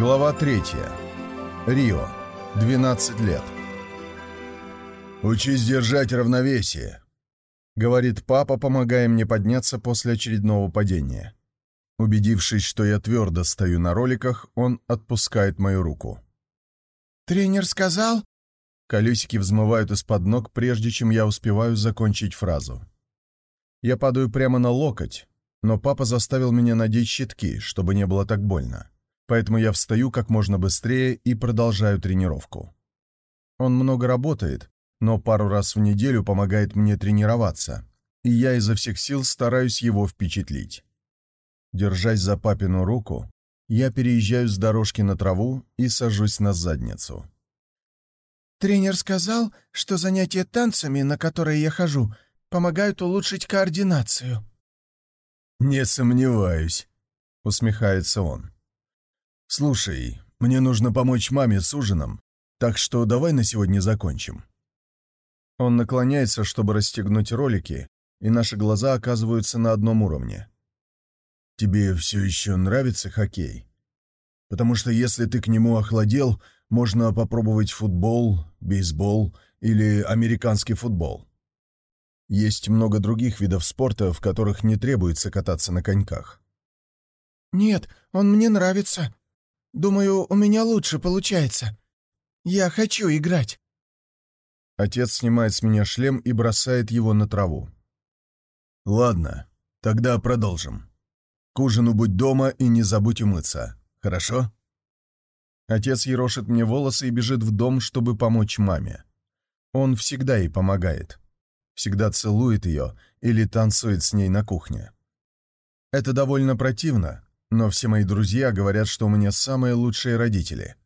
Глава 3. Рио. 12 лет. «Учись держать равновесие», — говорит папа, помогая мне подняться после очередного падения. Убедившись, что я твердо стою на роликах, он отпускает мою руку. «Тренер сказал?» Колесики взмывают из-под ног, прежде чем я успеваю закончить фразу. Я падаю прямо на локоть, но папа заставил меня надеть щитки, чтобы не было так больно. Поэтому я встаю как можно быстрее и продолжаю тренировку. Он много работает, но пару раз в неделю помогает мне тренироваться, и я изо всех сил стараюсь его впечатлить. Держась за папину руку, я переезжаю с дорожки на траву и сажусь на задницу. «Тренер сказал, что занятия танцами, на которые я хожу, помогают улучшить координацию». «Не сомневаюсь», — усмехается он. «Слушай, мне нужно помочь маме с ужином, так что давай на сегодня закончим». Он наклоняется, чтобы расстегнуть ролики, и наши глаза оказываются на одном уровне. «Тебе все еще нравится хоккей? Потому что если ты к нему охладел, можно попробовать футбол, бейсбол или американский футбол. Есть много других видов спорта, в которых не требуется кататься на коньках. «Нет, он мне нравится. Думаю, у меня лучше получается. Я хочу играть». Отец снимает с меня шлем и бросает его на траву. «Ладно, тогда продолжим. К ужину будь дома и не забудь умыться, хорошо?» Отец ерошит мне волосы и бежит в дом, чтобы помочь маме. Он всегда ей помогает всегда целует ее или танцует с ней на кухне. Это довольно противно, но все мои друзья говорят, что у меня самые лучшие родители,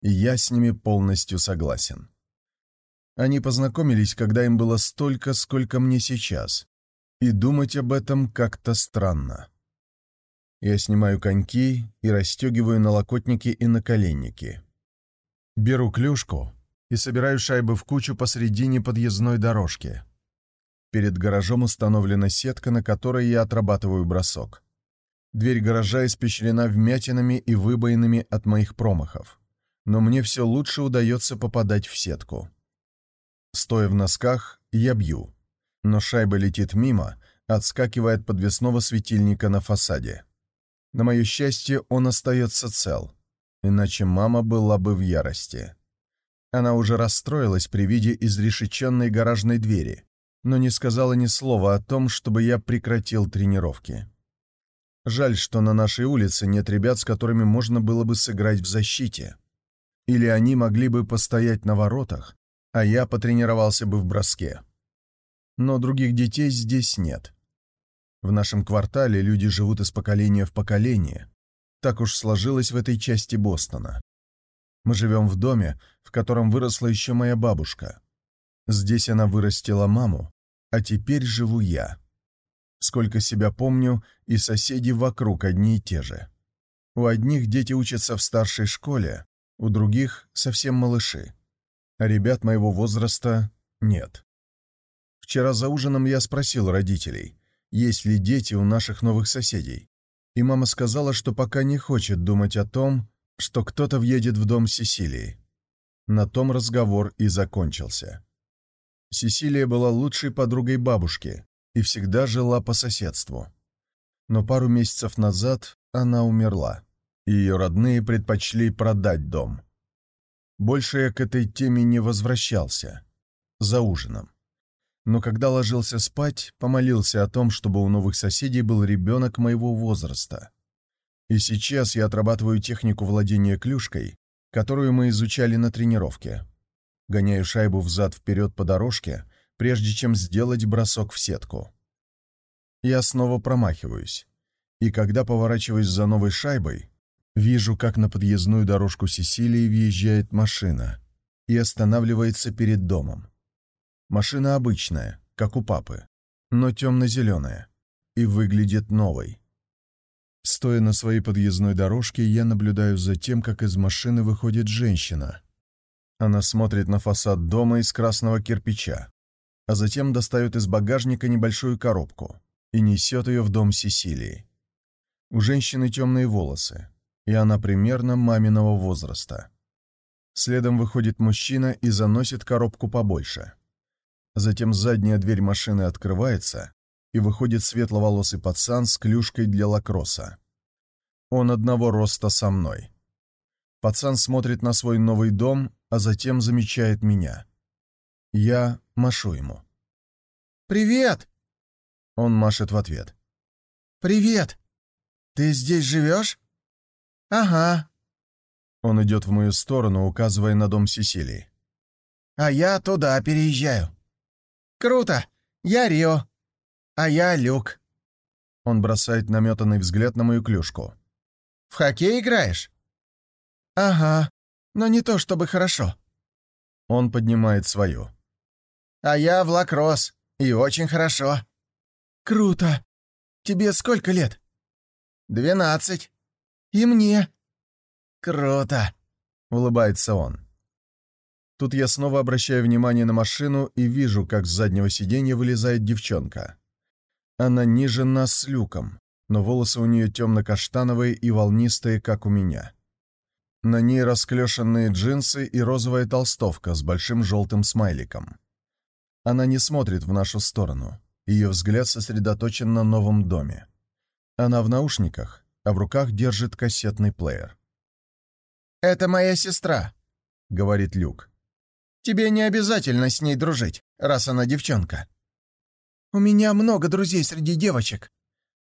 и я с ними полностью согласен. Они познакомились, когда им было столько, сколько мне сейчас, и думать об этом как-то странно. Я снимаю коньки и расстегиваю налокотники и наколенники. Беру клюшку и собираю шайбы в кучу посредине подъездной дорожки. Перед гаражом установлена сетка, на которой я отрабатываю бросок. Дверь гаража испещрена вмятинами и выбоинами от моих промахов. Но мне все лучше удается попадать в сетку. Стоя в носках, я бью. Но шайба летит мимо, отскакивая от подвесного светильника на фасаде. На мое счастье, он остается цел. Иначе мама была бы в ярости. Она уже расстроилась при виде изрешеченной гаражной двери, но не сказала ни слова о том, чтобы я прекратил тренировки. Жаль, что на нашей улице нет ребят, с которыми можно было бы сыграть в защите. Или они могли бы постоять на воротах, а я потренировался бы в броске. Но других детей здесь нет. В нашем квартале люди живут из поколения в поколение. Так уж сложилось в этой части Бостона. Мы живем в доме, в котором выросла еще моя бабушка. Здесь она вырастила маму, а теперь живу я. Сколько себя помню, и соседи вокруг одни и те же. У одних дети учатся в старшей школе, у других совсем малыши. А ребят моего возраста нет. Вчера за ужином я спросил родителей, есть ли дети у наших новых соседей. И мама сказала, что пока не хочет думать о том, что кто-то въедет в дом Сесилии. На том разговор и закончился. Сесилия была лучшей подругой бабушки и всегда жила по соседству. Но пару месяцев назад она умерла, и ее родные предпочли продать дом. Больше я к этой теме не возвращался. За ужином. Но когда ложился спать, помолился о том, чтобы у новых соседей был ребенок моего возраста. И сейчас я отрабатываю технику владения клюшкой, которую мы изучали на тренировке. Гоняю шайбу взад-вперед по дорожке, прежде чем сделать бросок в сетку. Я снова промахиваюсь. И когда поворачиваюсь за новой шайбой, вижу, как на подъездную дорожку Сесилии въезжает машина и останавливается перед домом. Машина обычная, как у папы, но темно-зеленая и выглядит новой. Стоя на своей подъездной дорожке, я наблюдаю за тем, как из машины выходит женщина она смотрит на фасад дома из красного кирпича, а затем достает из багажника небольшую коробку и несет ее в дом Сесилии. У женщины темные волосы, и она примерно маминого возраста. Следом выходит мужчина и заносит коробку побольше. Затем задняя дверь машины открывается, и выходит светловолосый пацан с клюшкой для лакросса. Он одного роста со мной. Пацан смотрит на свой новый дом, а затем замечает меня. Я машу ему. «Привет!» Он машет в ответ. «Привет! Ты здесь живешь?» «Ага». Он идет в мою сторону, указывая на дом Сесилии. «А я туда переезжаю». «Круто! Я Рио, а я Люк». Он бросает наметанный взгляд на мою клюшку. «В хоккей играешь?» «Ага, но не то чтобы хорошо». Он поднимает свою. «А я в лакросс, и очень хорошо». «Круто! Тебе сколько лет?» «Двенадцать». «И мне». «Круто!» — улыбается он. Тут я снова обращаю внимание на машину и вижу, как с заднего сиденья вылезает девчонка. Она ниже нас с люком, но волосы у нее темно-каштановые и волнистые, как у меня. На ней расклешенные джинсы и розовая толстовка с большим желтым смайликом. Она не смотрит в нашу сторону. Ее взгляд сосредоточен на новом доме. Она в наушниках, а в руках держит кассетный плеер. «Это моя сестра», — говорит Люк. «Тебе не обязательно с ней дружить, раз она девчонка». «У меня много друзей среди девочек.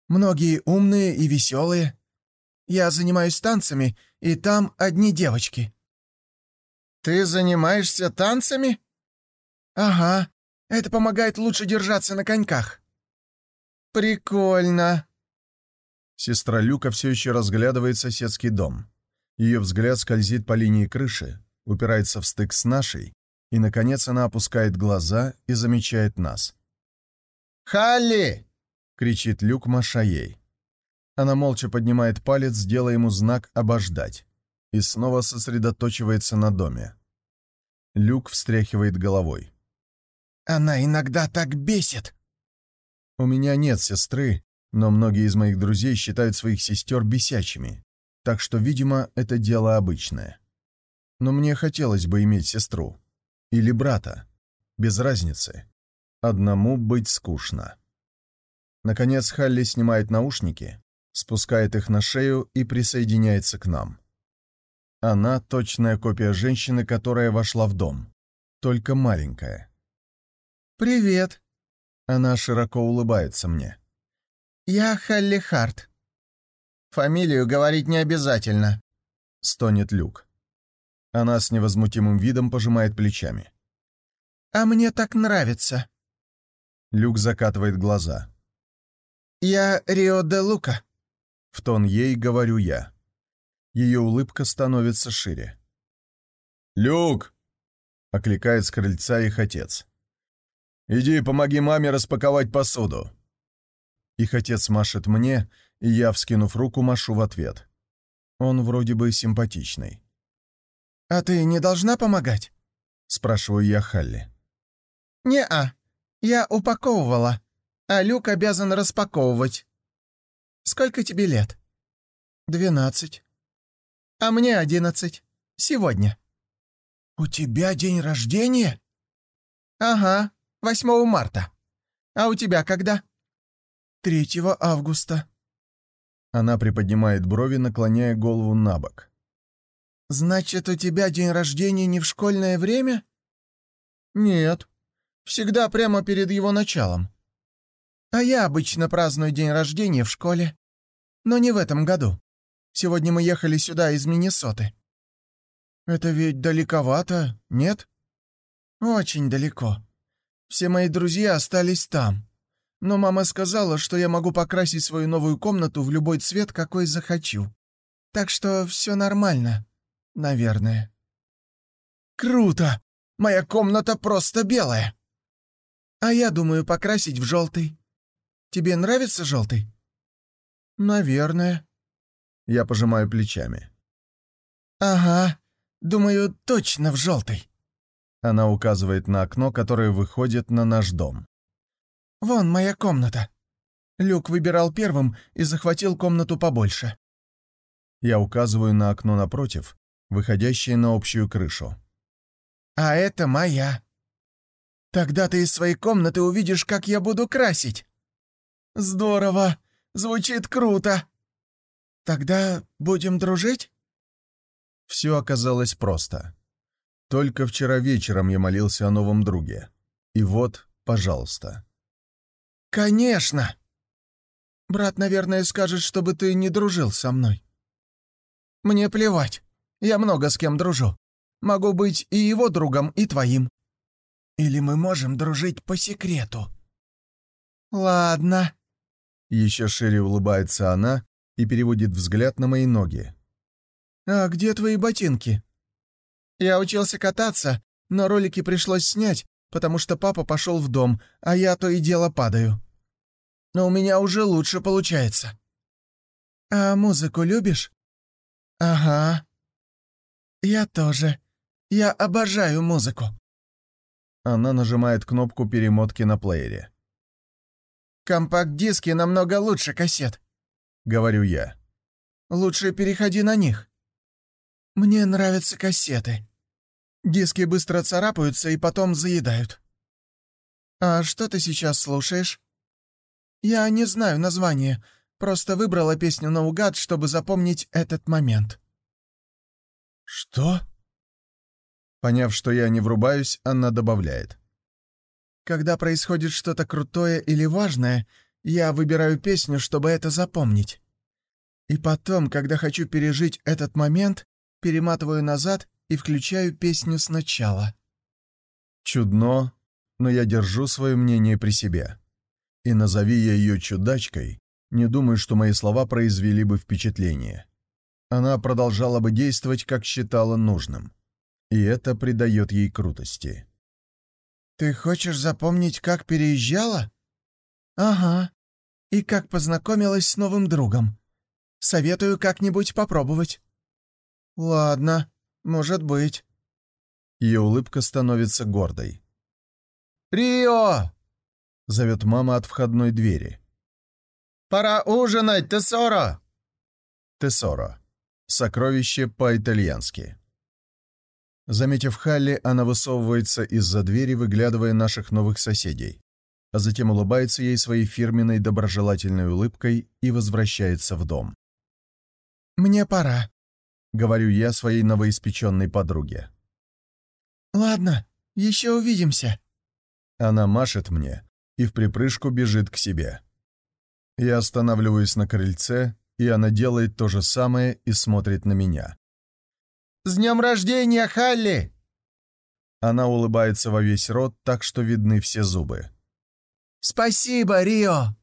Многие умные и веселые. Я занимаюсь танцами, и там одни девочки». «Ты занимаешься танцами?» «Ага. Это помогает лучше держаться на коньках». «Прикольно», Сестра Люка все еще разглядывает соседский дом. Ее взгляд скользит по линии крыши, упирается в стык с нашей, и, наконец, она опускает глаза и замечает нас. «Халли!» — кричит Люк, маша ей. Она молча поднимает палец, делая ему знак «обождать», и снова сосредоточивается на доме. Люк встряхивает головой. «Она иногда так бесит!» «У меня нет сестры, но многие из моих друзей считают своих сестер бесячими, так что, видимо, это дело обычное. Но мне хотелось бы иметь сестру. Или брата. Без разницы. Одному быть скучно. Наконец Халли снимает наушники, спускает их на шею и присоединяется к нам. Она точная копия женщины, которая вошла в дом, только маленькая. «Привет!» Она широко улыбается мне. «Я Халли Харт». «Фамилию говорить не обязательно», — стонет Люк. Она с невозмутимым видом пожимает плечами. «А мне так нравится». Люк закатывает глаза. «Я Рио де Лука», — в тон ей говорю я. Ее улыбка становится шире. «Люк!» — окликает с крыльца их отец. «Иди, помоги маме распаковать посуду». Их отец машет мне, и я, вскинув руку, машу в ответ. Он вроде бы симпатичный. «А ты не должна помогать?» — спрашиваю я Халли. «Не-а, я упаковывала, а Люк обязан распаковывать. Сколько тебе лет?» «Двенадцать». «А мне одиннадцать. Сегодня». «У тебя день рождения?» «Ага, 8 марта. А у тебя когда?» 3 августа». Она приподнимает брови, наклоняя голову на бок. «Значит, у тебя день рождения не в школьное время?» «Нет. Всегда прямо перед его началом. А я обычно праздную день рождения в школе. Но не в этом году. Сегодня мы ехали сюда из Миннесоты». «Это ведь далековато, нет?» «Очень далеко. Все мои друзья остались там. Но мама сказала, что я могу покрасить свою новую комнату в любой цвет, какой захочу. Так что все нормально. Наверное. Круто! Моя комната просто белая. А я думаю покрасить в желтый. Тебе нравится желтый? Наверное. Я пожимаю плечами. Ага, думаю, точно в желтый. Она указывает на окно, которое выходит на наш дом. «Вон моя комната». Люк выбирал первым и захватил комнату побольше. Я указываю на окно напротив, выходящее на общую крышу. «А это моя. Тогда ты из своей комнаты увидишь, как я буду красить». «Здорово! Звучит круто!» «Тогда будем дружить?» Все оказалось просто. Только вчера вечером я молился о новом друге. И вот, пожалуйста. «Конечно!» «Брат, наверное, скажет, чтобы ты не дружил со мной». «Мне плевать. Я много с кем дружу. Могу быть и его другом, и твоим. Или мы можем дружить по секрету?» «Ладно». Еще шире улыбается она и переводит взгляд на мои ноги. «А где твои ботинки?» «Я учился кататься, но ролики пришлось снять, потому что папа пошел в дом, а я то и дело падаю. Но у меня уже лучше получается». «А музыку любишь?» «Ага». «Я тоже. Я обожаю музыку». Она нажимает кнопку перемотки на плеере. «Компакт-диски намного лучше кассет», — говорю я. «Лучше переходи на них». «Мне нравятся кассеты. Диски быстро царапаются и потом заедают». «А что ты сейчас слушаешь?» «Я не знаю название, просто выбрала песню наугад, чтобы запомнить этот момент». «Что?» Поняв, что я не врубаюсь, она добавляет. «Когда происходит что-то крутое или важное, я выбираю песню, чтобы это запомнить. И потом, когда хочу пережить этот момент, перематываю назад и включаю песню сначала». Чудно, но я держу свое мнение при себе. И назови я ее чудачкой, не думаю, что мои слова произвели бы впечатление. Она продолжала бы действовать, как считала нужным и это придает ей крутости. «Ты хочешь запомнить, как переезжала?» «Ага. И как познакомилась с новым другом. Советую как-нибудь попробовать». «Ладно, может быть». Ее улыбка становится гордой. «Рио!» — зовет мама от входной двери. «Пора ужинать, Тесоро!» Тесоро. Сокровище по-итальянски. Заметив Халли, она высовывается из-за двери, выглядывая наших новых соседей, а затем улыбается ей своей фирменной доброжелательной улыбкой и возвращается в дом. «Мне пора», — говорю я своей новоиспеченной подруге. «Ладно, еще увидимся». Она машет мне и в припрыжку бежит к себе. Я останавливаюсь на крыльце, и она делает то же самое и смотрит на меня. «С днем рождения, Халли!» Она улыбается во весь рот, так что видны все зубы. «Спасибо, Рио!»